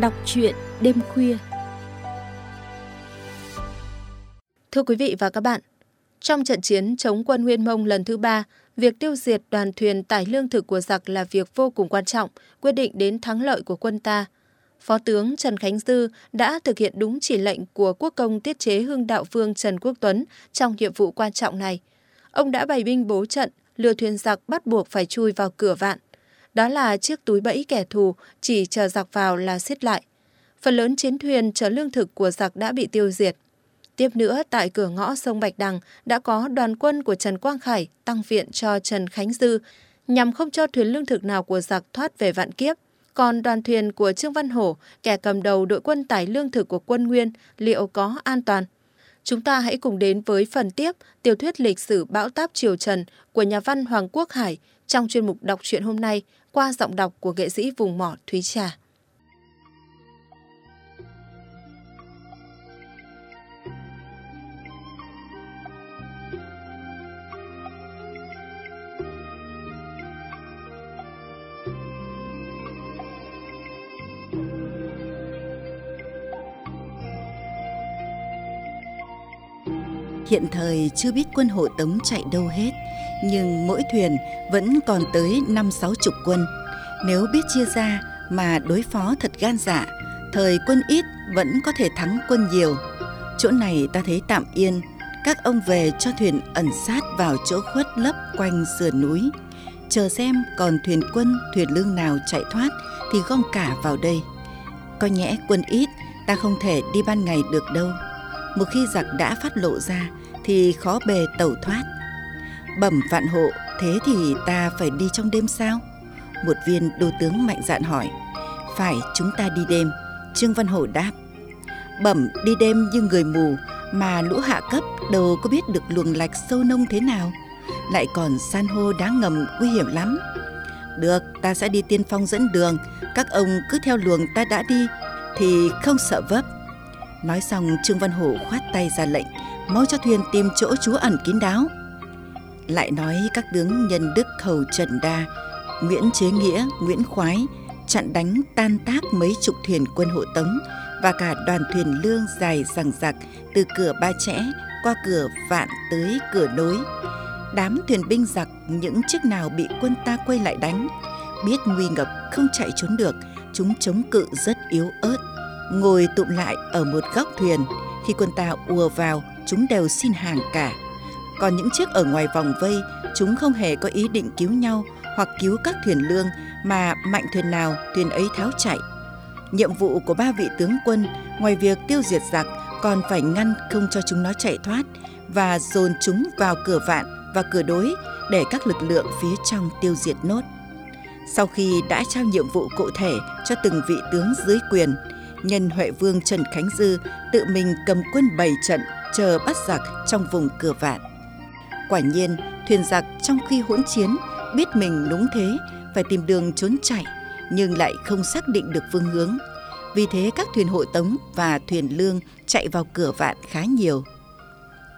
Đọc truyện đêm khuya Thưa quý vị và các bạn, trong trận chiến chống quân Nguyên Mông lần thứ ba, việc tiêu diệt đoàn thuyền tải lương thực của giặc là việc vô cùng quan trọng, quyết định đến thắng lợi của quân ta. Phó tướng Trần Khánh Dư đã thực hiện đúng chỉ lệnh của quốc công tiết chế hương đạo vương Trần Quốc Tuấn trong nhiệm vụ quan trọng này. Ông đã bày binh bố trận, lừa thuyền giặc bắt buộc phải chui vào cửa vạn. Đó là chiếc túi bẫy kẻ thù, chỉ chờ giặc vào là xiết lại. Phần lớn chiến thuyền chở lương thực của giặc đã bị tiêu diệt. Tiếp nữa, tại cửa ngõ sông Bạch Đằng đã có đoàn quân của Trần Quang Khải tăng viện cho Trần Khánh Dư nhằm không cho thuyền lương thực nào của giặc thoát về vạn kiếp. Còn đoàn thuyền của Trương Văn Hổ, kẻ cầm đầu đội quân tải lương thực của quân Nguyên, liệu có an toàn? Chúng ta hãy cùng đến với phần tiếp tiểu thuyết lịch sử bão táp triều Trần của nhà văn Hoàng Quốc Hải trong chuyên mục đọc truyện hôm nay qua giọng đọc của nghệ sĩ vùng mỏ Thúy Trà. Hiện thời chưa biết quân hộ Tống chạy đâu hết, nhưng mỗi thuyền vẫn còn tới năm sáu chục quân. Nếu biết chia ra mà đối phó thật gan dạ, thời quân ít vẫn có thể thắng quân nhiều. Chỗ này ta thấy tạm yên, các ông về cho thuyền ẩn sát vào chỗ khuất lấp quanh sườn núi. Chờ xem còn thuyền quân, thuyền lương nào chạy thoát thì gom cả vào đây. Có nhẽ quân ít, ta không thể đi ban ngày được đâu. Một khi giặc đã phát lộ ra thì khó bề tẩu thoát. Bẩm vạn hộ, thế thì ta phải đi trong đêm sao? Một viên đô tướng mạnh dạn hỏi. Phải, chúng ta đi đêm. Trương Văn Hổ đáp. Bẩm đi đêm như người mù, mà lũ hạ cấp đâu có biết được luồng lạch sâu nông thế nào. Lại còn san hô đá ngầm nguy hiểm lắm. Được, ta sẽ đi tiên phong dẫn đường. Các ông cứ theo luồng ta đã đi, thì không sợ vấp. Nói xong Trương Văn Hổ khoát tay ra lệnh mau cho thuyền tìm chỗ trú ẩn kín đáo. Lại nói các tướng nhân đức hầu Trần Đa, Nguyễn Chế Nghĩa, Nguyễn Khoái chặn đánh tan tác mấy chục thuyền quân hộ tống và cả đoàn thuyền lương dài rằng giặc từ cửa ba chẽ qua cửa vạn tới cửa nối. Đám thuyền binh giặc những chiếc nào bị quân ta quay lại đánh, biết nguy ngập không chạy trốn được, chúng chống cự rất yếu ớt. Ngồi tụm lại ở một góc thuyền, khi quân ta ùa vào chúng đều xin hàng cả. Còn những chiếc ở ngoài vòng vây, chúng không hề có ý định cứu nhau hoặc cứu các thuyền lương mà mạnh thuyền nào thuyền ấy tháo chạy. Nhiệm vụ của ba vị tướng quân ngoài việc tiêu diệt giặc còn phải ngăn không cho chúng nó chạy thoát và dồn chúng vào cửa vạn và cửa đối để các lực lượng phía trong tiêu diệt nốt. Sau khi đã trao nhiệm vụ cụ thể cho từng vị tướng dưới quyền, nhân Huệ Vương Trần Khánh Dư tự mình cầm quân bày trận chờ bắt giặc trong vùng cửa vạn. Quả nhiên, thuyền giặc trong khi hỗn chiến biết mình đúng thế phải tìm đường trốn chạy nhưng lại không xác định được phương hướng. Vì thế các thuyền hộ tống và thuyền lương chạy vào cửa vạn khá nhiều.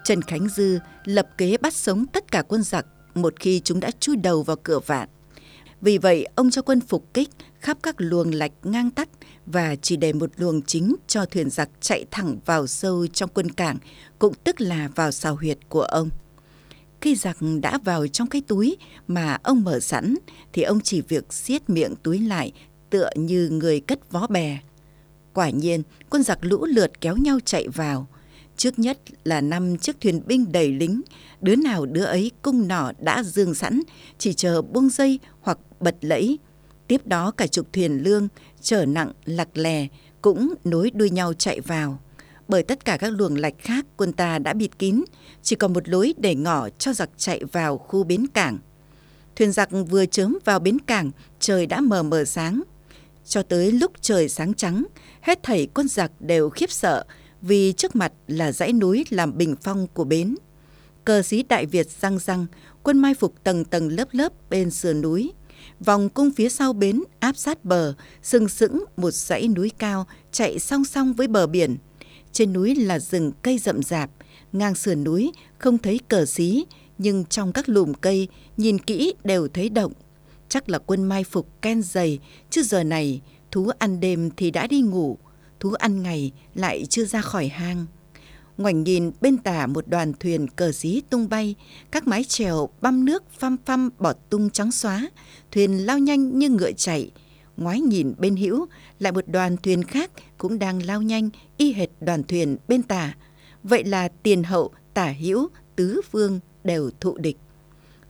Trần Khánh Dư lập kế bắt sống tất cả quân giặc một khi chúng đã chui đầu vào cửa vạn. Vì vậy, ông cho quân phục kích khắp các luồng lạch ngang tắt và chỉ để một luồng chính cho thuyền giặc chạy thẳng vào sâu trong quân cảng, cũng tức là vào xào huyệt của ông. Khi giặc đã vào trong cái túi mà ông mở sẵn, thì ông chỉ việc siết miệng túi lại tựa như người cất vó bè. Quả nhiên, quân giặc lũ lượt kéo nhau chạy vào. Trước nhất là năm chiếc thuyền binh đầy lính, đứa nào đứa ấy cung nỏ đã dương sẵn, chỉ chờ buông dây hoặc bật lẫy. Tiếp đó cả chục thuyền lương chở nặng lặc lè cũng nối đuôi nhau chạy vào. Bởi tất cả các luồng lạch khác quân ta đã bịt kín, chỉ còn một lối để ngỏ cho giặc chạy vào khu bến cảng. Thuyền giặc vừa chớm vào bến cảng, trời đã mờ mờ sáng. Cho tới lúc trời sáng trắng, hết thảy quân giặc đều khiếp sợ vì trước mặt là dãy núi làm bình phong của bến. Cờ sĩ Đại Việt răng răng, quân mai phục tầng tầng lớp lớp bên sườn núi. Vòng cung phía sau bến áp sát bờ, sừng sững một dãy núi cao chạy song song với bờ biển. Trên núi là rừng cây rậm rạp, ngang sườn núi không thấy cờ xí, nhưng trong các lùm cây nhìn kỹ đều thấy động. Chắc là quân mai phục ken dày, chứ giờ này Thú ăn đêm thì đã đi ngủ, thú ăn ngày lại chưa ra khỏi hang. Ngoảnh nhìn bên tả một đoàn thuyền cờ dí tung bay, các mái chèo băm nước phăm phăm bọt tung trắng xóa, thuyền lao nhanh như ngựa chạy. Ngoái nhìn bên hữu lại một đoàn thuyền khác cũng đang lao nhanh y hệt đoàn thuyền bên tả. Vậy là tiền hậu, tả hữu, tứ phương đều thụ địch.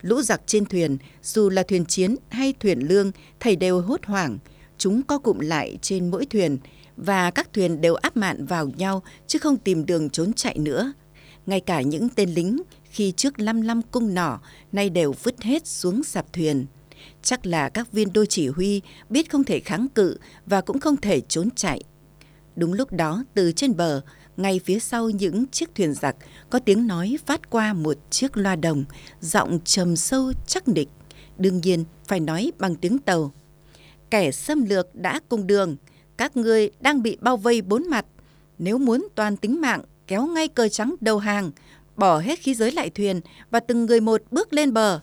Lũ giặc trên thuyền, dù là thuyền chiến hay thuyền lương, thầy đều hốt hoảng. Chúng co cụm lại trên mỗi thuyền, và các thuyền đều áp mạn vào nhau chứ không tìm đường trốn chạy nữa. Ngay cả những tên lính khi trước lăm lăm cung nỏ nay đều vứt hết xuống sạp thuyền. Chắc là các viên đô chỉ huy biết không thể kháng cự và cũng không thể trốn chạy. Đúng lúc đó từ trên bờ, ngay phía sau những chiếc thuyền giặc có tiếng nói phát qua một chiếc loa đồng, giọng trầm sâu chắc địch. Đương nhiên phải nói bằng tiếng tàu. Kẻ xâm lược đã cùng đường, các ngươi đang bị bao vây bốn mặt. Nếu muốn toàn tính mạng, kéo ngay cờ trắng đầu hàng, bỏ hết khí giới lại thuyền và từng người một bước lên bờ.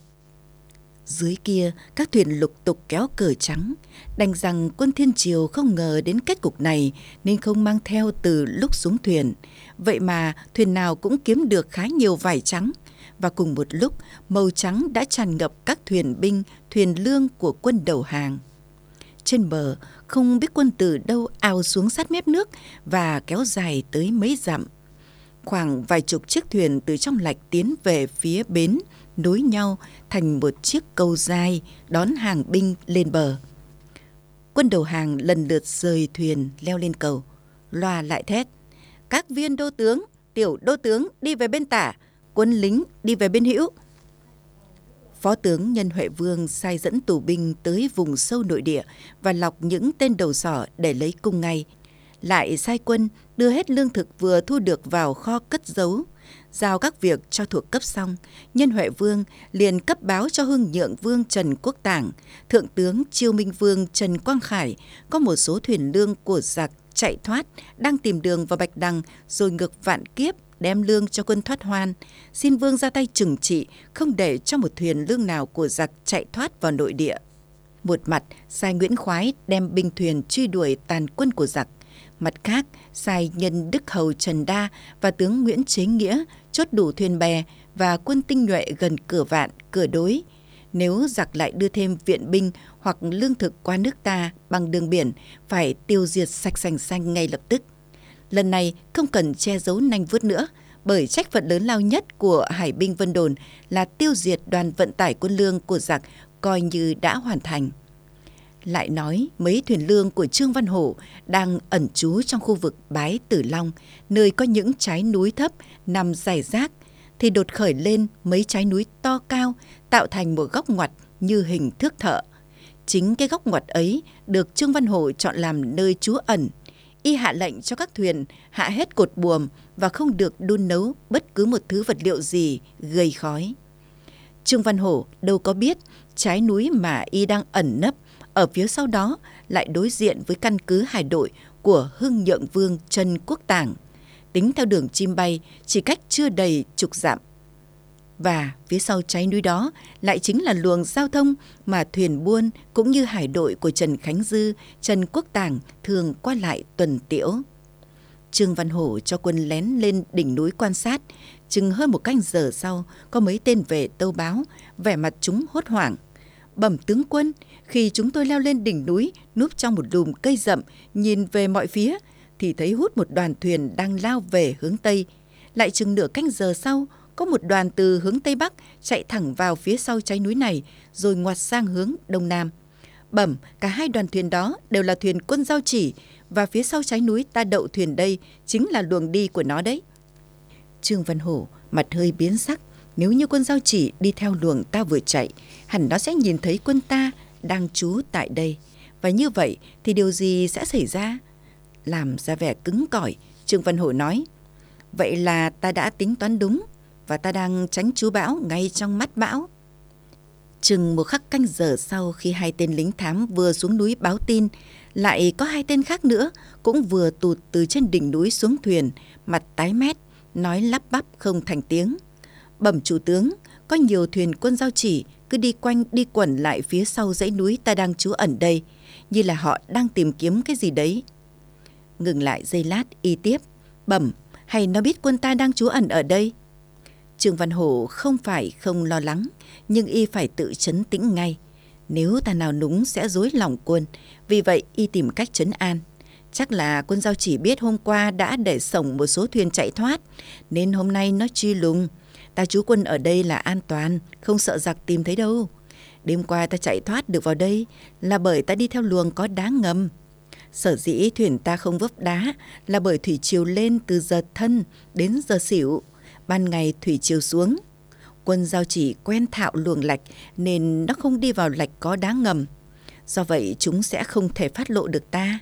Dưới kia, các thuyền lục tục kéo cờ trắng, đành rằng quân Thiên Triều không ngờ đến kết cục này nên không mang theo từ lúc xuống thuyền. Vậy mà thuyền nào cũng kiếm được khá nhiều vải trắng. Và cùng một lúc, màu trắng đã tràn ngập các thuyền binh, thuyền lương của quân đầu hàng. Trên bờ, không biết quân từ đâu ao xuống sát mép nước và kéo dài tới mấy dặm. Khoảng vài chục chiếc thuyền từ trong lạch tiến về phía bến, nối nhau thành một chiếc cầu dài đón hàng binh lên bờ. Quân đầu hàng lần lượt rời thuyền leo lên cầu, loa lại thét. Các viên đô tướng, tiểu đô tướng đi về bên tả, quân lính đi về bên hữu. Phó tướng Nhân Huệ Vương sai dẫn tù binh tới vùng sâu nội địa và lọc những tên đầu sỏ để lấy cung ngay. Lại sai quân đưa hết lương thực vừa thu được vào kho cất giấu. Giao các việc cho thuộc cấp xong, Nhân Huệ Vương liền cấp báo cho Hưng Nhượng Vương Trần Quốc Tảng, Thượng tướng Chiêu Minh Vương Trần Quang Khải có một số thuyền lương của giặc chạy thoát, đang tìm đường vào Bạch Đằng rồi ngược vạn kiếp đem lương cho quân thoát hoan, xin vương ra tay trừng trị, không để cho một thuyền lương nào của giặc chạy thoát vào nội địa. Một mặt, sai Nguyễn Khoái đem binh thuyền truy đuổi tàn quân của giặc. Mặt khác, sai nhân Đức Hầu Trần Đa và tướng Nguyễn Chế Nghĩa chốt đủ thuyền bè và quân tinh nhuệ gần cửa vạn, cửa đối. Nếu giặc lại đưa thêm viện binh hoặc lương thực qua nước ta bằng đường biển, phải tiêu diệt sạch sành xanh ngay lập tức. Lần này không cần che giấu nanh vuốt nữa, bởi trách phận lớn lao nhất của Hải binh Vân Đồn là tiêu diệt đoàn vận tải quân lương của giặc coi như đã hoàn thành. Lại nói mấy thuyền lương của Trương Văn Hổ đang ẩn trú trong khu vực Bái Tử Long, nơi có những trái núi thấp nằm dài rác, thì đột khởi lên mấy trái núi to cao tạo thành một góc ngoặt như hình thước thợ. Chính cái góc ngoặt ấy được Trương Văn Hổ chọn làm nơi trú ẩn y hạ lệnh cho các thuyền hạ hết cột buồm và không được đun nấu bất cứ một thứ vật liệu gì gây khói. Trương Văn Hổ đâu có biết trái núi mà y đang ẩn nấp ở phía sau đó lại đối diện với căn cứ hải đội của Hưng Nhượng Vương Trần Quốc Tảng. Tính theo đường chim bay, chỉ cách chưa đầy chục dặm. Và phía sau trái núi đó lại chính là luồng giao thông mà thuyền buôn cũng như hải đội của Trần Khánh Dư, Trần Quốc Tảng thường qua lại tuần tiễu. Trương Văn Hổ cho quân lén lên đỉnh núi quan sát. Chừng hơn một canh giờ sau, có mấy tên về tâu báo, vẻ mặt chúng hốt hoảng. Bẩm tướng quân, khi chúng tôi leo lên đỉnh núi, núp trong một lùm cây rậm, nhìn về mọi phía, thì thấy hút một đoàn thuyền đang lao về hướng Tây. Lại chừng nửa canh giờ sau, có một đoàn từ hướng Tây Bắc chạy thẳng vào phía sau trái núi này rồi ngoặt sang hướng Đông Nam. Bẩm, cả hai đoàn thuyền đó đều là thuyền quân giao chỉ và phía sau trái núi ta đậu thuyền đây chính là luồng đi của nó đấy. Trương Văn Hổ mặt hơi biến sắc, nếu như quân giao chỉ đi theo luồng ta vừa chạy, hẳn nó sẽ nhìn thấy quân ta đang trú tại đây. Và như vậy thì điều gì sẽ xảy ra? Làm ra vẻ cứng cỏi, Trương Văn Hổ nói, vậy là ta đã tính toán đúng và ta đang tránh chú bão ngay trong mắt bão. Chừng một khắc canh giờ sau khi hai tên lính thám vừa xuống núi báo tin, lại có hai tên khác nữa cũng vừa tụt từ trên đỉnh núi xuống thuyền, mặt tái mét, nói lắp bắp không thành tiếng. Bẩm chủ tướng, có nhiều thuyền quân giao chỉ cứ đi quanh đi quẩn lại phía sau dãy núi ta đang trú ẩn đây. như là họ đang tìm kiếm cái gì đấy. Ngừng lại giây lát y tiếp, bẩm hay nó biết quân ta đang trú ẩn ở đây? Trương Văn Hổ không phải không lo lắng, nhưng y phải tự chấn tĩnh ngay. Nếu ta nào núng sẽ dối lòng quân, vì vậy y tìm cách chấn an. Chắc là quân giao chỉ biết hôm qua đã để sổng một số thuyền chạy thoát, nên hôm nay nó truy lùng. Ta trú quân ở đây là an toàn, không sợ giặc tìm thấy đâu. Đêm qua ta chạy thoát được vào đây là bởi ta đi theo luồng có đá ngầm. Sở dĩ thuyền ta không vấp đá là bởi thủy chiều lên từ giờ thân đến giờ xỉu. Ban ngày thủy chiều xuống. Quân giao chỉ quen thạo luồng lạch nên nó không đi vào lạch có đá ngầm. Do vậy chúng sẽ không thể phát lộ được ta.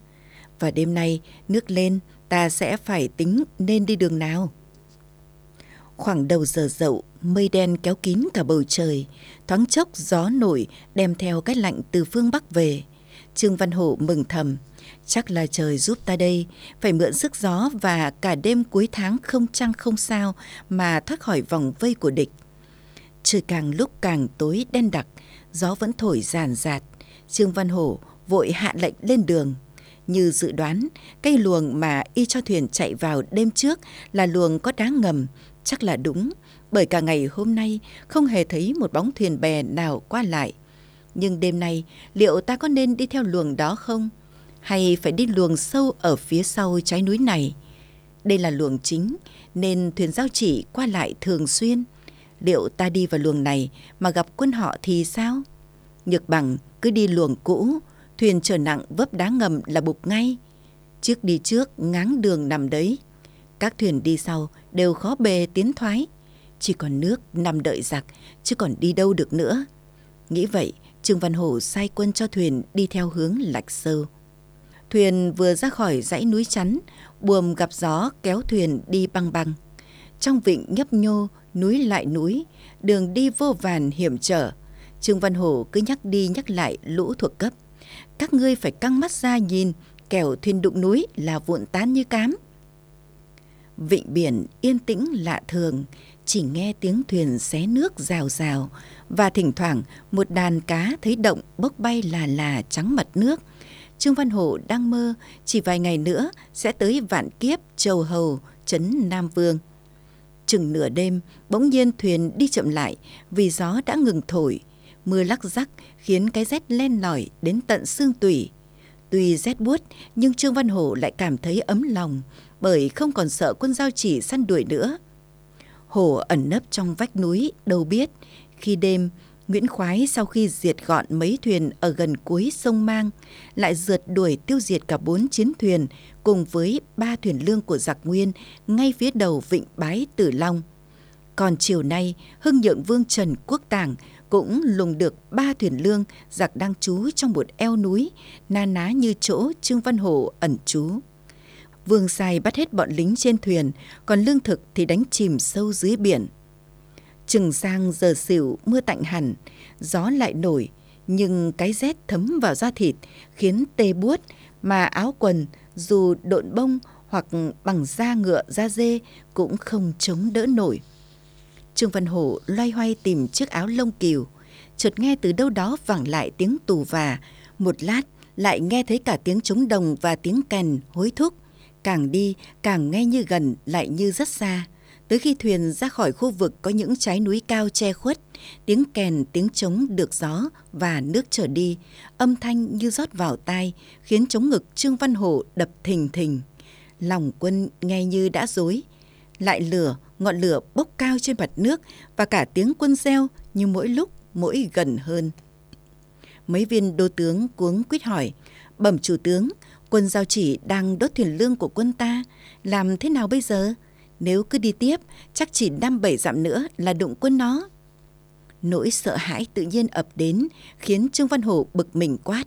Và đêm nay nước lên ta sẽ phải tính nên đi đường nào. Khoảng đầu giờ dậu, mây đen kéo kín cả bầu trời, thoáng chốc gió nổi đem theo cái lạnh từ phương Bắc về. Trương Văn hộ mừng thầm, chắc là trời giúp ta đây, phải mượn sức gió và cả đêm cuối tháng không trăng không sao mà thoát khỏi vòng vây của địch. Trời càng lúc càng tối đen đặc, gió vẫn thổi ràn rạt. Trương Văn Hổ vội hạ lệnh lên đường. Như dự đoán, cây luồng mà y cho thuyền chạy vào đêm trước là luồng có đá ngầm, chắc là đúng, bởi cả ngày hôm nay không hề thấy một bóng thuyền bè nào qua lại. Nhưng đêm nay, liệu ta có nên đi theo luồng đó không? Hay phải đi luồng sâu ở phía sau trái núi này? Đây là luồng chính, nên thuyền giao chỉ qua lại thường xuyên. Liệu ta đi vào luồng này mà gặp quân họ thì sao? Nhược bằng cứ đi luồng cũ, thuyền trở nặng vấp đá ngầm là bục ngay. Trước đi trước, ngáng đường nằm đấy. Các thuyền đi sau đều khó bề tiến thoái. Chỉ còn nước nằm đợi giặc, chứ còn đi đâu được nữa. Nghĩ vậy, Trương Văn Hổ sai quân cho thuyền đi theo hướng lạch sơ. Thuyền vừa ra khỏi dãy núi chắn, buồm gặp gió kéo thuyền đi băng băng. Trong vịnh nhấp nhô, núi lại núi, đường đi vô vàn hiểm trở. Trương Văn Hổ cứ nhắc đi nhắc lại lũ thuộc cấp. Các ngươi phải căng mắt ra nhìn, kẻo thuyền đụng núi là vụn tán như cám. Vịnh biển yên tĩnh lạ thường, chỉ nghe tiếng thuyền xé nước rào rào và thỉnh thoảng một đàn cá thấy động bốc bay là là trắng mặt nước. Trương Văn Hổ đang mơ chỉ vài ngày nữa sẽ tới vạn kiếp châu hầu trấn Nam Vương. Chừng nửa đêm, bỗng nhiên thuyền đi chậm lại vì gió đã ngừng thổi. Mưa lắc rắc khiến cái rét len lỏi đến tận xương tủy. Tuy rét buốt nhưng Trương Văn Hổ lại cảm thấy ấm lòng bởi không còn sợ quân giao chỉ săn đuổi nữa. Hổ ẩn nấp trong vách núi đâu biết khi đêm Nguyễn Khoái sau khi diệt gọn mấy thuyền ở gần cuối sông Mang lại rượt đuổi tiêu diệt cả bốn chiến thuyền cùng với ba thuyền lương của giặc Nguyên ngay phía đầu vịnh Bái Tử Long. Còn chiều nay, Hưng Nhượng Vương Trần Quốc Tàng cũng lùng được ba thuyền lương giặc đang trú trong một eo núi, na ná như chỗ Trương Văn Hổ ẩn trú. Vương Sai bắt hết bọn lính trên thuyền, còn lương thực thì đánh chìm sâu dưới biển. Chừng sang giờ xỉu mưa tạnh hẳn, gió lại nổi, nhưng cái rét thấm vào da thịt khiến tê buốt. Mà áo quần dù độn bông hoặc bằng da ngựa da dê cũng không chống đỡ nổi. Trương Văn Hổ loay hoay tìm chiếc áo lông cừu, chợt nghe từ đâu đó vẳng lại tiếng tù và, một lát lại nghe thấy cả tiếng trống đồng và tiếng kèn hối thúc, càng đi càng nghe như gần lại như rất xa. Tới khi thuyền ra khỏi khu vực có những trái núi cao che khuất, tiếng kèn, tiếng trống được gió và nước trở đi, âm thanh như rót vào tai, khiến trống ngực Trương Văn Hổ đập thình thình. Lòng quân nghe như đã dối. Lại lửa, ngọn lửa bốc cao trên mặt nước và cả tiếng quân reo như mỗi lúc mỗi gần hơn. Mấy viên đô tướng cuống quýt hỏi, bẩm chủ tướng, quân giao chỉ đang đốt thuyền lương của quân ta, làm thế nào bây giờ? Nếu cứ đi tiếp, chắc chỉ năm bảy dặm nữa là đụng quân nó. Nỗi sợ hãi tự nhiên ập đến, khiến Trương Văn Hổ bực mình quát.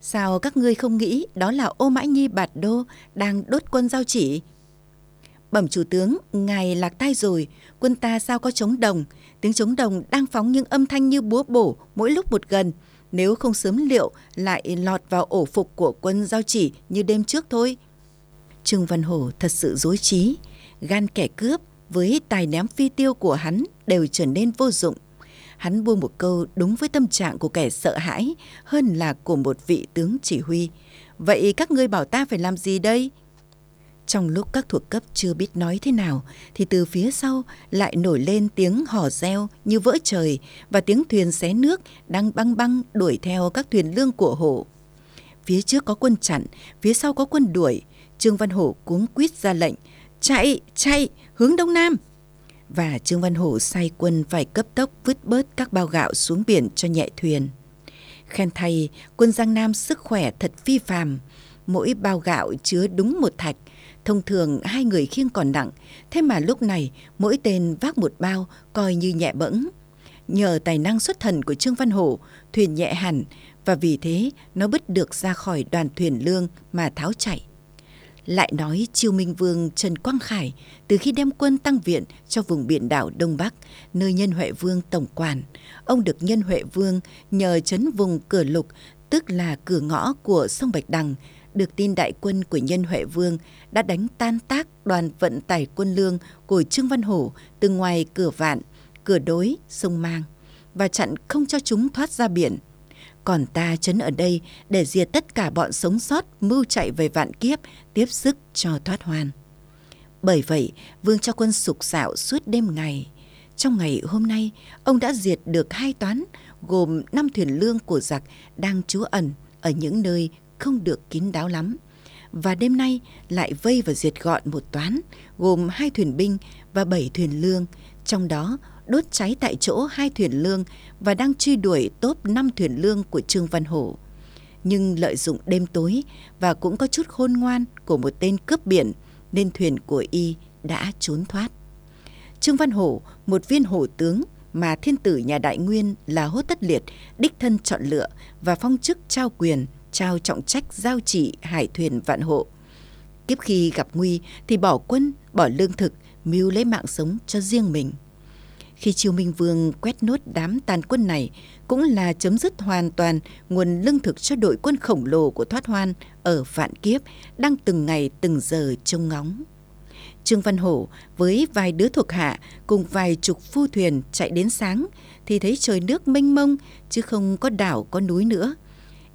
Sao các ngươi không nghĩ đó là ô mãi nhi bạt đô đang đốt quân giao chỉ? Bẩm chủ tướng, ngài lạc tai rồi, quân ta sao có chống đồng? Tiếng chống đồng đang phóng những âm thanh như búa bổ mỗi lúc một gần. Nếu không sớm liệu lại lọt vào ổ phục của quân giao chỉ như đêm trước thôi. Trương Văn Hổ thật sự dối trí gan kẻ cướp với tài ném phi tiêu của hắn đều trở nên vô dụng. Hắn buông một câu đúng với tâm trạng của kẻ sợ hãi hơn là của một vị tướng chỉ huy. Vậy các ngươi bảo ta phải làm gì đây? Trong lúc các thuộc cấp chưa biết nói thế nào, thì từ phía sau lại nổi lên tiếng hò reo như vỡ trời và tiếng thuyền xé nước đang băng băng đuổi theo các thuyền lương của hổ. Phía trước có quân chặn, phía sau có quân đuổi. Trương Văn Hổ cuống quýt ra lệnh, chạy, chạy, hướng đông nam. Và Trương Văn Hổ sai quân phải cấp tốc vứt bớt các bao gạo xuống biển cho nhẹ thuyền. Khen thay, quân Giang Nam sức khỏe thật phi phàm. Mỗi bao gạo chứa đúng một thạch, Thông thường hai người khiêng còn nặng, thế mà lúc này mỗi tên vác một bao coi như nhẹ bẫng. Nhờ tài năng xuất thần của Trương Văn Hổ, thuyền nhẹ hẳn và vì thế nó bứt được ra khỏi đoàn thuyền lương mà tháo chạy. Lại nói Chiêu Minh Vương Trần Quang Khải từ khi đem quân tăng viện cho vùng biển đảo Đông Bắc, nơi nhân Huệ Vương tổng quản, ông được nhân Huệ Vương nhờ chấn vùng cửa lục, tức là cửa ngõ của sông Bạch Đằng, được tin đại quân của nhân Huệ Vương đã đánh tan tác đoàn vận tải quân lương của Trương Văn Hổ từ ngoài cửa vạn, cửa đối, sông Mang và chặn không cho chúng thoát ra biển. Còn ta chấn ở đây để diệt tất cả bọn sống sót mưu chạy về vạn kiếp, tiếp sức cho thoát hoan. Bởi vậy, vương cho quân sục sạo suốt đêm ngày. Trong ngày hôm nay, ông đã diệt được hai toán, gồm năm thuyền lương của giặc đang trú ẩn ở những nơi không được kín đáo lắm và đêm nay lại vây và diệt gọn một toán gồm hai thuyền binh và bảy thuyền lương trong đó đốt cháy tại chỗ hai thuyền lương và đang truy đuổi top năm thuyền lương của Trương Văn Hổ. Nhưng lợi dụng đêm tối và cũng có chút khôn ngoan của một tên cướp biển nên thuyền của y đã trốn thoát. Trương Văn Hổ, một viên hổ tướng mà thiên tử nhà Đại Nguyên là Hốt Tất Liệt đích thân chọn lựa và phong chức trao quyền trao trọng trách giao trị hải thuyền vạn hộ. Kiếp khi gặp nguy thì bỏ quân, bỏ lương thực, mưu lấy mạng sống cho riêng mình. Khi Triều Minh Vương quét nốt đám tàn quân này cũng là chấm dứt hoàn toàn nguồn lương thực cho đội quân khổng lồ của Thoát Hoan ở Vạn Kiếp đang từng ngày từng giờ trông ngóng. Trương Văn Hổ với vài đứa thuộc hạ cùng vài chục phu thuyền chạy đến sáng thì thấy trời nước mênh mông chứ không có đảo có núi nữa –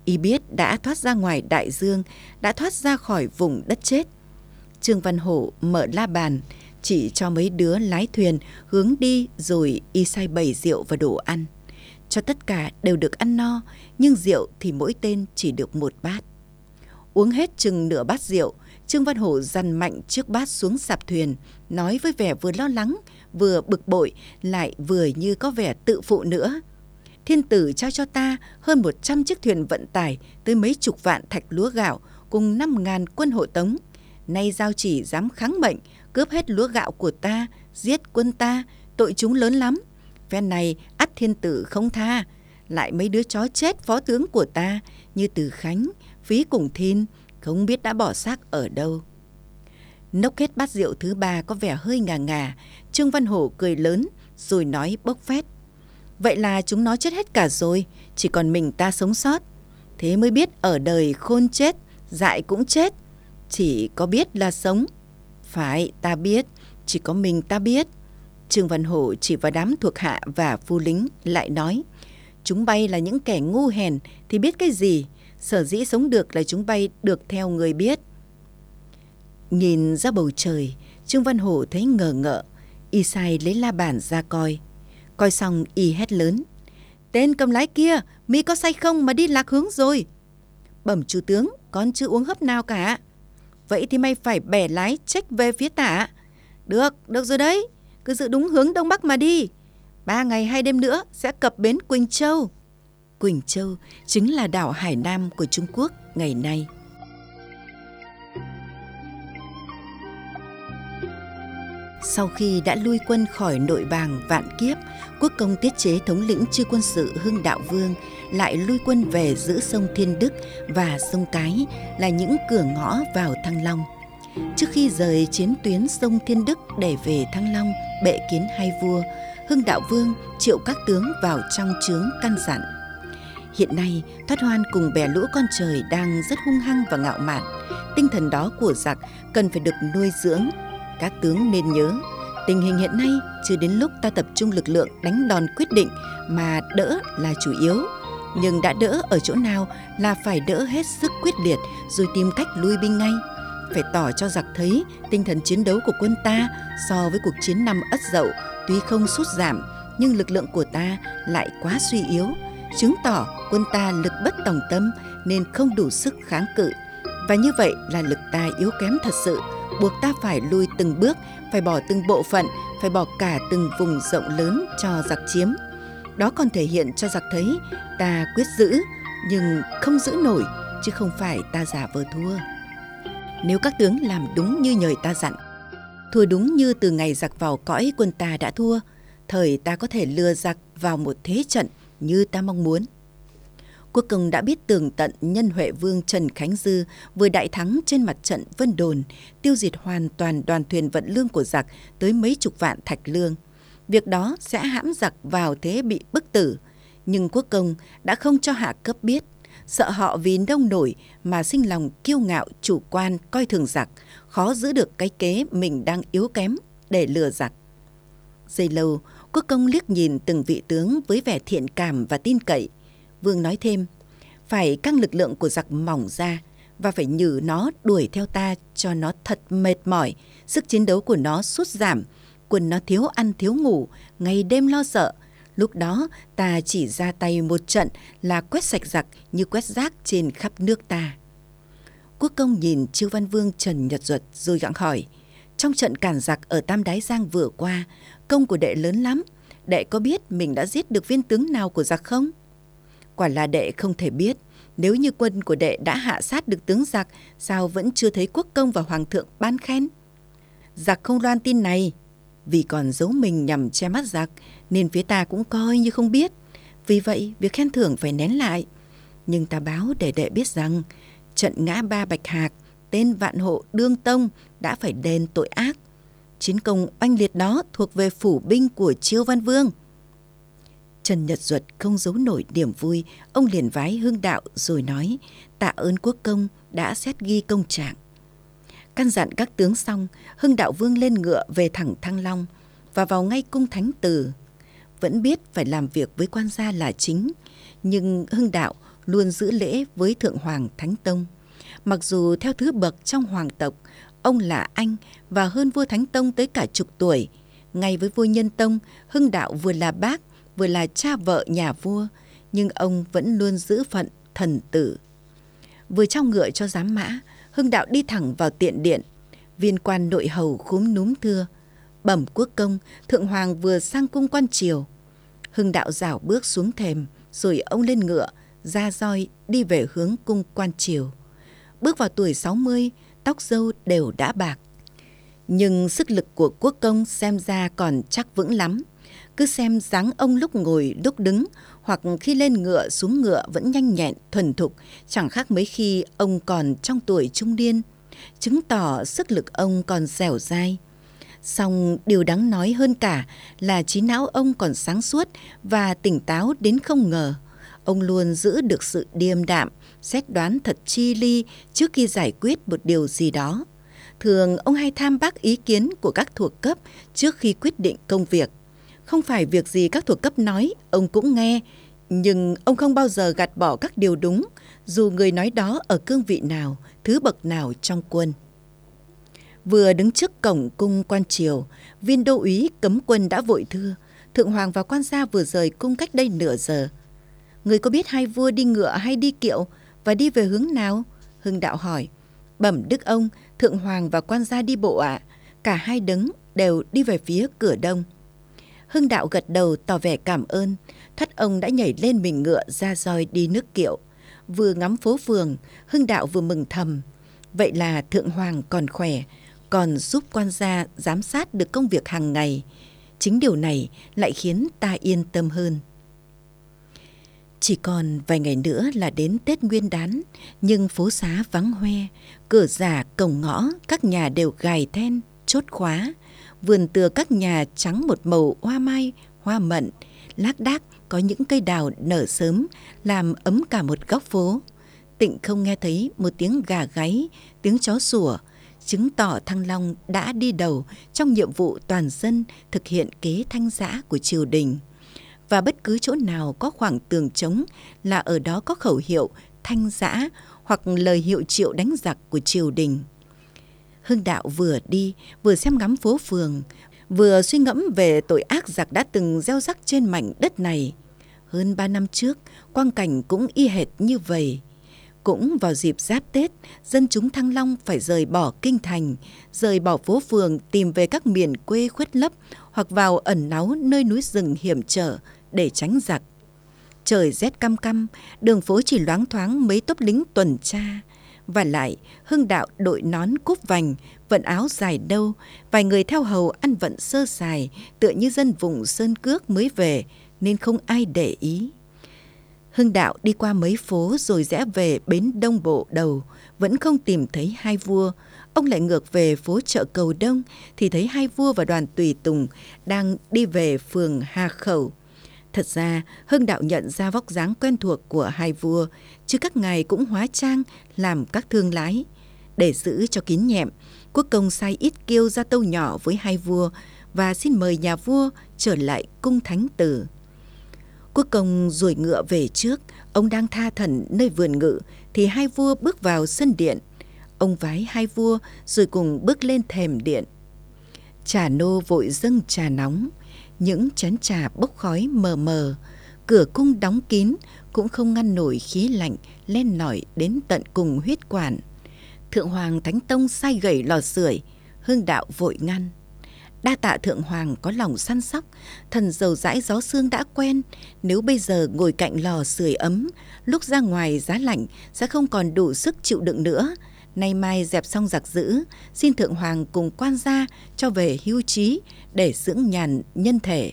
Y biết đã thoát ra ngoài đại dương, đã thoát ra khỏi vùng đất chết. Trương Văn Hổ mở la bàn, chỉ cho mấy đứa lái thuyền hướng đi rồi y sai bày rượu và đồ ăn. Cho tất cả đều được ăn no, nhưng rượu thì mỗi tên chỉ được một bát. Uống hết chừng nửa bát rượu, Trương Văn Hổ dằn mạnh chiếc bát xuống sạp thuyền, nói với vẻ vừa lo lắng, vừa bực bội, lại vừa như có vẻ tự phụ nữa thiên tử trao cho ta hơn một trăm chiếc thuyền vận tải tới mấy chục vạn thạch lúa gạo cùng năm ngàn quân hộ tống. Nay giao chỉ dám kháng mệnh, cướp hết lúa gạo của ta, giết quân ta, tội chúng lớn lắm. Phen này ắt thiên tử không tha, lại mấy đứa chó chết phó tướng của ta như Từ Khánh, Phí Cùng Thiên, không biết đã bỏ xác ở đâu. Nốc hết bát rượu thứ ba có vẻ hơi ngà ngà, Trương Văn Hổ cười lớn rồi nói bốc phét. Vậy là chúng nó chết hết cả rồi, chỉ còn mình ta sống sót. Thế mới biết ở đời khôn chết, dại cũng chết. Chỉ có biết là sống. Phải, ta biết, chỉ có mình ta biết. Trương Văn Hổ chỉ vào đám thuộc hạ và phu lính lại nói. Chúng bay là những kẻ ngu hèn thì biết cái gì. Sở dĩ sống được là chúng bay được theo người biết. Nhìn ra bầu trời, Trương Văn Hổ thấy ngờ ngợ. Y sai lấy la bàn ra coi. Coi xong y hét lớn. Tên cầm lái kia, mi có say không mà đi lạc hướng rồi. Bẩm chú tướng, con chưa uống hấp nào cả. Vậy thì mày phải bẻ lái trách về phía tả. Được, được rồi đấy. Cứ giữ đúng hướng đông bắc mà đi. Ba ngày hai đêm nữa sẽ cập bến Quỳnh Châu. Quỳnh Châu chính là đảo Hải Nam của Trung Quốc ngày nay. Sau khi đã lui quân khỏi nội bàng vạn kiếp, quốc công tiết chế thống lĩnh chư quân sự Hưng Đạo Vương lại lui quân về giữ sông Thiên Đức và sông Cái là những cửa ngõ vào Thăng Long. Trước khi rời chiến tuyến sông Thiên Đức để về Thăng Long bệ kiến hai vua, Hưng Đạo Vương triệu các tướng vào trong trướng căn dặn. Hiện nay, Thoát Hoan cùng bè lũ con trời đang rất hung hăng và ngạo mạn. Tinh thần đó của giặc cần phải được nuôi dưỡng các tướng nên nhớ, tình hình hiện nay chưa đến lúc ta tập trung lực lượng đánh đòn quyết định mà đỡ là chủ yếu. Nhưng đã đỡ ở chỗ nào là phải đỡ hết sức quyết liệt rồi tìm cách lui binh ngay. Phải tỏ cho giặc thấy tinh thần chiến đấu của quân ta so với cuộc chiến năm Ất Dậu tuy không sút giảm nhưng lực lượng của ta lại quá suy yếu, chứng tỏ quân ta lực bất tòng tâm nên không đủ sức kháng cự. Và như vậy là lực ta yếu kém thật sự, buộc ta phải lui từng bước, phải bỏ từng bộ phận, phải bỏ cả từng vùng rộng lớn cho giặc chiếm. Đó còn thể hiện cho giặc thấy ta quyết giữ, nhưng không giữ nổi, chứ không phải ta giả vờ thua. Nếu các tướng làm đúng như nhời ta dặn, thua đúng như từ ngày giặc vào cõi quân ta đã thua, thời ta có thể lừa giặc vào một thế trận như ta mong muốn. Quốc công đã biết tường tận nhân Huệ Vương Trần Khánh Dư vừa đại thắng trên mặt trận Vân Đồn, tiêu diệt hoàn toàn đoàn thuyền vận lương của giặc tới mấy chục vạn thạch lương. Việc đó sẽ hãm giặc vào thế bị bức tử. Nhưng quốc công đã không cho hạ cấp biết, sợ họ vì nông nổi mà sinh lòng kiêu ngạo chủ quan coi thường giặc, khó giữ được cái kế mình đang yếu kém để lừa giặc. Giây lâu, quốc công liếc nhìn từng vị tướng với vẻ thiện cảm và tin cậy. Vương nói thêm, phải căng lực lượng của giặc mỏng ra và phải nhử nó đuổi theo ta cho nó thật mệt mỏi, sức chiến đấu của nó sút giảm, quân nó thiếu ăn thiếu ngủ, ngày đêm lo sợ. Lúc đó ta chỉ ra tay một trận là quét sạch giặc như quét rác trên khắp nước ta. Quốc công nhìn Trương Văn Vương Trần Nhật Duật rồi gặng hỏi, trong trận cản giặc ở Tam Đái Giang vừa qua, công của đệ lớn lắm. Đệ có biết mình đã giết được viên tướng nào của giặc không? Quả là đệ không thể biết. Nếu như quân của đệ đã hạ sát được tướng giặc, sao vẫn chưa thấy quốc công và hoàng thượng ban khen? Giặc không loan tin này. Vì còn giấu mình nhằm che mắt giặc, nên phía ta cũng coi như không biết. Vì vậy, việc khen thưởng phải nén lại. Nhưng ta báo để đệ biết rằng, trận ngã ba bạch hạc, tên vạn hộ đương tông đã phải đền tội ác chiến công oanh liệt đó thuộc về phủ binh của Chiêu Văn Vương. Trần Nhật Duật không giấu nổi niềm vui, ông liền vái hương đạo rồi nói tạ ơn quốc công đã xét ghi công trạng. Căn dặn các tướng xong, Hưng Đạo Vương lên ngựa về thẳng Thăng Long và vào ngay cung thánh từ. Vẫn biết phải làm việc với quan gia là chính, nhưng Hưng Đạo luôn giữ lễ với Thượng Hoàng Thánh Tông. Mặc dù theo thứ bậc trong hoàng tộc, Ông là anh và hơn vua Thánh Tông tới cả chục tuổi. Ngay với vua Nhân Tông, Hưng Đạo vừa là bác, vừa là cha vợ nhà vua, nhưng ông vẫn luôn giữ phận thần tử. Vừa trong ngựa cho giám mã, Hưng Đạo đi thẳng vào tiện điện. Viên quan nội hầu khúm núm thưa. Bẩm quốc công, Thượng Hoàng vừa sang cung quan triều. Hưng Đạo rảo bước xuống thềm, rồi ông lên ngựa, ra roi đi về hướng cung quan triều. Bước vào tuổi 60, tóc dâu đều đã bạc. Nhưng sức lực của quốc công xem ra còn chắc vững lắm. Cứ xem dáng ông lúc ngồi lúc đứng hoặc khi lên ngựa xuống ngựa vẫn nhanh nhẹn, thuần thục, chẳng khác mấy khi ông còn trong tuổi trung niên, chứng tỏ sức lực ông còn dẻo dai. Song điều đáng nói hơn cả là trí não ông còn sáng suốt và tỉnh táo đến không ngờ. Ông luôn giữ được sự điềm đạm, xét đoán thật chi ly trước khi giải quyết một điều gì đó. Thường ông hay tham bác ý kiến của các thuộc cấp trước khi quyết định công việc. Không phải việc gì các thuộc cấp nói, ông cũng nghe, nhưng ông không bao giờ gạt bỏ các điều đúng, dù người nói đó ở cương vị nào, thứ bậc nào trong quân. Vừa đứng trước cổng cung quan triều, viên đô úy cấm quân đã vội thưa, Thượng Hoàng và quan gia vừa rời cung cách đây nửa giờ. Người có biết hai vua đi ngựa hay đi kiệu và đi về hướng nào? Hưng đạo hỏi. Bẩm đức ông, thượng hoàng và quan gia đi bộ ạ. Cả hai đứng đều đi về phía cửa đông. Hưng đạo gật đầu tỏ vẻ cảm ơn. Thất ông đã nhảy lên mình ngựa ra roi đi nước kiệu. Vừa ngắm phố phường, Hưng đạo vừa mừng thầm. Vậy là thượng hoàng còn khỏe, còn giúp quan gia giám sát được công việc hàng ngày. Chính điều này lại khiến ta yên tâm hơn. Chỉ còn vài ngày nữa là đến Tết Nguyên đán, nhưng phố xá vắng hoe, cửa giả, cổng ngõ, các nhà đều gài then, chốt khóa. Vườn tựa các nhà trắng một màu hoa mai, hoa mận, lác đác có những cây đào nở sớm, làm ấm cả một góc phố. Tịnh không nghe thấy một tiếng gà gáy, tiếng chó sủa, chứng tỏ Thăng Long đã đi đầu trong nhiệm vụ toàn dân thực hiện kế thanh giã của triều đình. Và bất cứ chỗ nào có khoảng tường trống là ở đó có khẩu hiệu thanh giã hoặc lời hiệu triệu đánh giặc của triều đình. Hưng Đạo vừa đi, vừa xem ngắm phố phường, vừa suy ngẫm về tội ác giặc đã từng gieo rắc trên mảnh đất này. Hơn ba năm trước, quang cảnh cũng y hệt như vậy. Cũng vào dịp giáp Tết, dân chúng Thăng Long phải rời bỏ kinh thành, rời bỏ phố phường tìm về các miền quê khuất lấp hoặc vào ẩn náu nơi núi rừng hiểm trở để tránh giặc. Trời rét căm căm, đường phố chỉ loáng thoáng mấy tốp lính tuần tra. Và lại, hưng đạo đội nón cúp vành, vận áo dài đâu, vài người theo hầu ăn vận sơ sài, tựa như dân vùng sơn cước mới về, nên không ai để ý. Hưng đạo đi qua mấy phố rồi rẽ về bến đông bộ đầu, vẫn không tìm thấy hai vua. Ông lại ngược về phố chợ cầu đông thì thấy hai vua và đoàn tùy tùng đang đi về phường Hà Khẩu. Thật ra, Hưng Đạo nhận ra vóc dáng quen thuộc của hai vua, chứ các ngài cũng hóa trang làm các thương lái. Để giữ cho kín nhẹm, quốc công sai ít kiêu ra tâu nhỏ với hai vua và xin mời nhà vua trở lại cung thánh tử. Quốc công rồi ngựa về trước, ông đang tha thần nơi vườn ngự thì hai vua bước vào sân điện. Ông vái hai vua rồi cùng bước lên thềm điện. Trà nô vội dâng trà nóng, những chén trà bốc khói mờ mờ, cửa cung đóng kín cũng không ngăn nổi khí lạnh len lỏi đến tận cùng huyết quản. Thượng Hoàng Thánh Tông sai gầy lò sưởi, hương đạo vội ngăn. Đa tạ Thượng Hoàng có lòng săn sóc, thần dầu dãi gió xương đã quen, nếu bây giờ ngồi cạnh lò sưởi ấm, lúc ra ngoài giá lạnh sẽ không còn đủ sức chịu đựng nữa. Nay mai dẹp xong giặc dữ, xin Thượng Hoàng cùng quan gia cho về hưu trí để dưỡng nhàn nhân thể.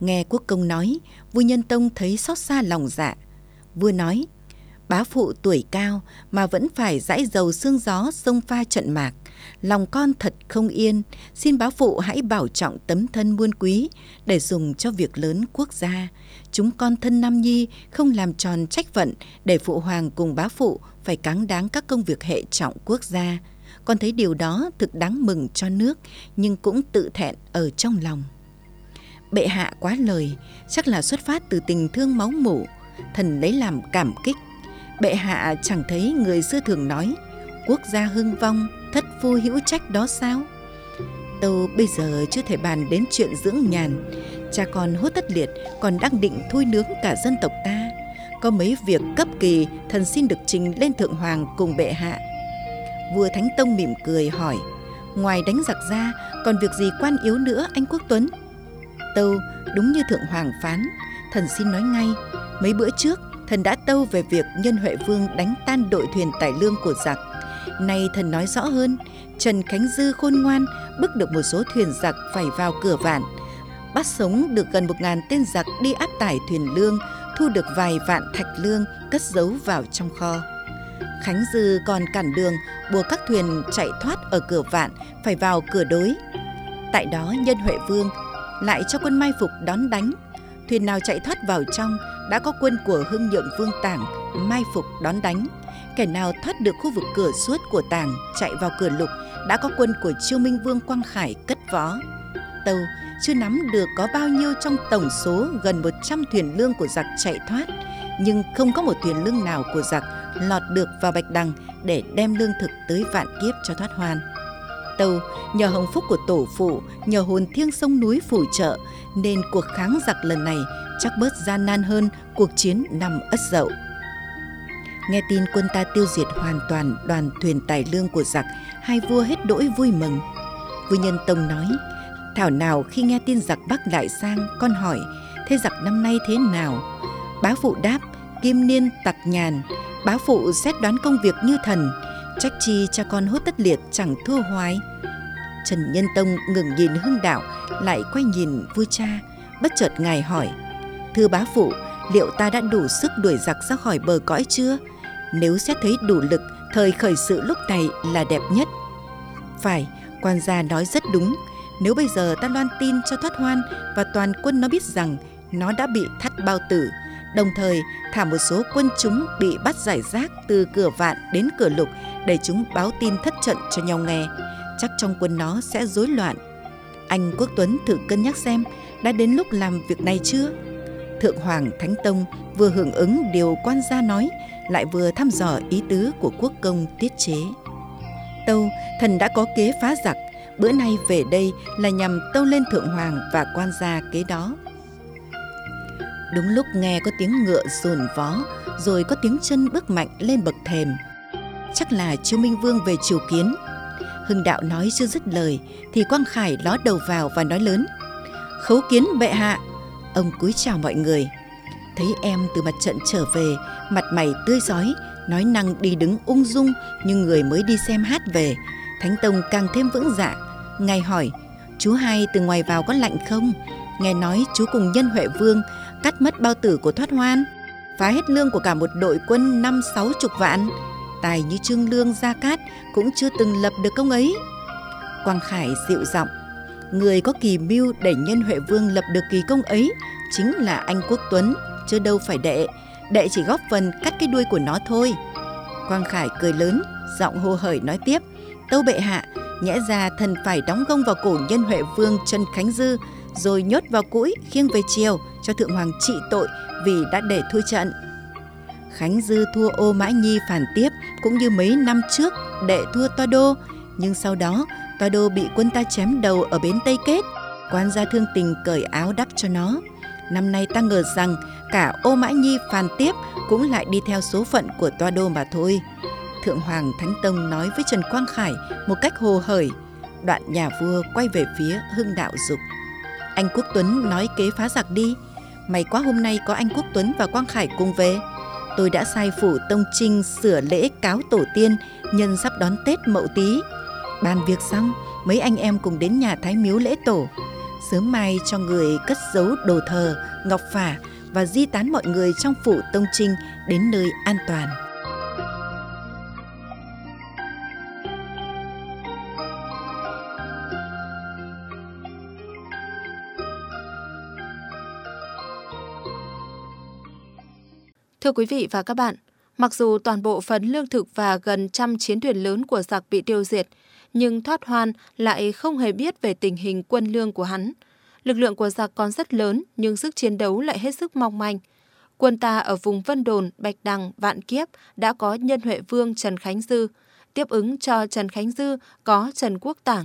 Nghe quốc công nói, vua nhân tông thấy xót xa lòng dạ. Vua nói, bá phụ tuổi cao mà vẫn phải dãi dầu xương gió sông pha trận mạc. Lòng con thật không yên, xin bá phụ hãy bảo trọng tấm thân muôn quý để dùng cho việc lớn quốc gia. Chúng con thân Nam Nhi không làm tròn trách phận để phụ hoàng cùng bá phụ phải cáng đáng các công việc hệ trọng quốc gia. Con thấy điều đó thực đáng mừng cho nước, nhưng cũng tự thẹn ở trong lòng. Bệ hạ quá lời, chắc là xuất phát từ tình thương máu mủ, thần lấy làm cảm kích. Bệ hạ chẳng thấy người xưa thường nói, quốc gia hưng vong, thất phu hữu trách đó sao? Tâu bây giờ chưa thể bàn đến chuyện dưỡng nhàn, cha con hốt tất liệt còn đang định thui nướng cả dân tộc ta. Có mấy việc cấp kỳ thần xin được trình lên thượng hoàng cùng bệ hạ. Vua Thánh Tông mỉm cười hỏi, ngoài đánh giặc ra còn việc gì quan yếu nữa anh Quốc Tuấn? Tâu đúng như thượng hoàng phán, thần xin nói ngay, mấy bữa trước thần đã tâu về việc nhân Huệ Vương đánh tan đội thuyền tải lương của giặc. Nay thần nói rõ hơn, Trần Khánh Dư khôn ngoan bức được một số thuyền giặc phải vào cửa vạn, bắt sống được gần một ngàn tên giặc đi áp tải thuyền lương, thu được vài vạn thạch lương cất giấu vào trong kho. Khánh Dư còn cản đường, buộc các thuyền chạy thoát ở cửa vạn phải vào cửa đối. Tại đó, nhân Huệ Vương lại cho quân mai phục đón đánh. Thuyền nào chạy thoát vào trong, đã có quân của Hưng Nhượng Vương Tảng mai phục đón đánh. Kẻ nào thoát được khu vực cửa suốt của Tảng, chạy vào cửa lục, đã có quân của Chiêu Minh Vương Quang Khải cất vó. Tàu chưa nắm được có bao nhiêu trong tổng số gần 100 thuyền lương của giặc chạy thoát, nhưng không có một thuyền lương nào của giặc lọt được vào Bạch Đằng để đem lương thực tới vạn kiếp cho thoát hoan. Tâu nhờ hồng phúc của tổ phụ, nhờ hồn thiêng sông núi phù trợ nên cuộc kháng giặc lần này chắc bớt gian nan hơn cuộc chiến năm Ất Dậu. Nghe tin quân ta tiêu diệt hoàn toàn đoàn thuyền tài lương của giặc, hai vua hết đỗi vui mừng. Vua Nhân Tông nói, Thảo nào khi nghe tin giặc Bắc lại sang, con hỏi, thế giặc năm nay thế nào? Bá phụ đáp, kim niên tặc nhàn, bá phụ xét đoán công việc như thần, trách chi cha con hốt tất liệt chẳng thua hoái Trần Nhân Tông ngừng nhìn hưng đạo, lại quay nhìn vua cha, bất chợt ngài hỏi, thưa bá phụ, liệu ta đã đủ sức đuổi giặc ra khỏi bờ cõi chưa? Nếu xét thấy đủ lực, thời khởi sự lúc này là đẹp nhất. Phải, quan gia nói rất đúng, nếu bây giờ ta loan tin cho thoát hoan và toàn quân nó biết rằng nó đã bị thắt bao tử, đồng thời thả một số quân chúng bị bắt giải rác từ cửa vạn đến cửa lục để chúng báo tin thất trận cho nhau nghe. Chắc trong quân nó sẽ rối loạn. Anh Quốc Tuấn thử cân nhắc xem đã đến lúc làm việc này chưa? Thượng Hoàng Thánh Tông vừa hưởng ứng điều quan gia nói, lại vừa thăm dò ý tứ của quốc công tiết chế. Tâu, thần đã có kế phá giặc, bữa nay về đây là nhằm tâu lên Thượng Hoàng và quan gia kế đó. Đúng lúc nghe có tiếng ngựa dồn vó, rồi có tiếng chân bước mạnh lên bậc thềm. Chắc là Chu Minh Vương về triều kiến. Hưng Đạo nói chưa dứt lời, thì Quang Khải ló đầu vào và nói lớn. Khấu kiến bệ hạ. Ông cúi chào mọi người. Thấy em từ mặt trận trở về, mặt mày tươi giói, nói năng đi đứng ung dung như người mới đi xem hát về. Thánh Tông càng thêm vững dạ. Ngài hỏi, chú hai từ ngoài vào có lạnh không? Nghe nói chú cùng nhân Huệ Vương cắt mất bao tử của thoát hoan, phá hết lương của cả một đội quân năm sáu chục vạn. Tài như Trương Lương Gia Cát cũng chưa từng lập được công ấy. Quang Khải dịu giọng, người có kỳ mưu để nhân Huệ Vương lập được kỳ công ấy chính là anh Quốc Tuấn, chứ đâu phải đệ. Đệ chỉ góp phần cắt cái đuôi của nó thôi. Quang Khải cười lớn, giọng hô hởi nói tiếp, tâu bệ hạ, nhẽ ra thần phải đóng gông vào cổ nhân Huệ Vương Trần Khánh Dư rồi nhốt vào cũi khiêng về chiều cho thượng hoàng trị tội vì đã để thua trận. Khánh Dư thua ô Mã Nhi phản tiếp cũng như mấy năm trước đệ thua Toa Đô, nhưng sau đó Toa Đô bị quân ta chém đầu ở bến Tây Kết. Quan gia thương tình cởi áo đắp cho nó. Năm nay ta ngờ rằng cả ô Mã Nhi phản tiếp cũng lại đi theo số phận của Toa Đô mà thôi. Thượng Hoàng Thánh Tông nói với Trần Quang Khải một cách hồ hởi. Đoạn nhà vua quay về phía Hưng Đạo Dục. Anh Quốc Tuấn nói kế phá giặc đi. May quá hôm nay có anh Quốc Tuấn và Quang Khải cùng về. Tôi đã sai phủ Tông Trinh sửa lễ cáo tổ tiên nhân sắp đón Tết Mậu Tý. Bàn việc xong, mấy anh em cùng đến nhà Thái Miếu lễ tổ. Sớm mai cho người cất giấu đồ thờ, ngọc phả và di tán mọi người trong phủ Tông Trinh đến nơi an toàn. Thưa quý vị và các bạn, mặc dù toàn bộ phần lương thực và gần trăm chiến thuyền lớn của giặc bị tiêu diệt, nhưng Thoát Hoan lại không hề biết về tình hình quân lương của hắn. Lực lượng của giặc còn rất lớn nhưng sức chiến đấu lại hết sức mong manh. Quân ta ở vùng Vân Đồn, Bạch Đằng, Vạn Kiếp đã có nhân Huệ Vương Trần Khánh Dư, tiếp ứng cho Trần Khánh Dư có Trần Quốc Tảng.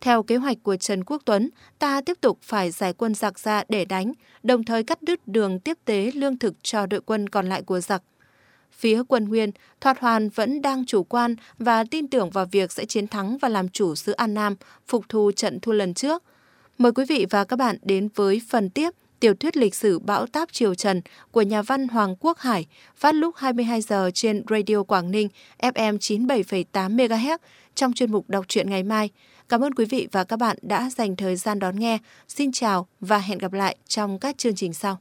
Theo kế hoạch của Trần Quốc Tuấn, ta tiếp tục phải giải quân giặc ra để đánh, đồng thời cắt đứt đường tiếp tế lương thực cho đội quân còn lại của giặc. Phía quân Nguyên, Thoạt Hoàn vẫn đang chủ quan và tin tưởng vào việc sẽ chiến thắng và làm chủ xứ An Nam, phục thù trận thua lần trước. Mời quý vị và các bạn đến với phần tiếp tiểu thuyết lịch sử Bão táp Triều Trần của nhà văn Hoàng Quốc Hải, phát lúc 22 giờ trên Radio Quảng Ninh FM 97,8 MHz trong chuyên mục đọc truyện ngày mai. Cảm ơn quý vị và các bạn đã dành thời gian đón nghe. Xin chào và hẹn gặp lại trong các chương trình sau.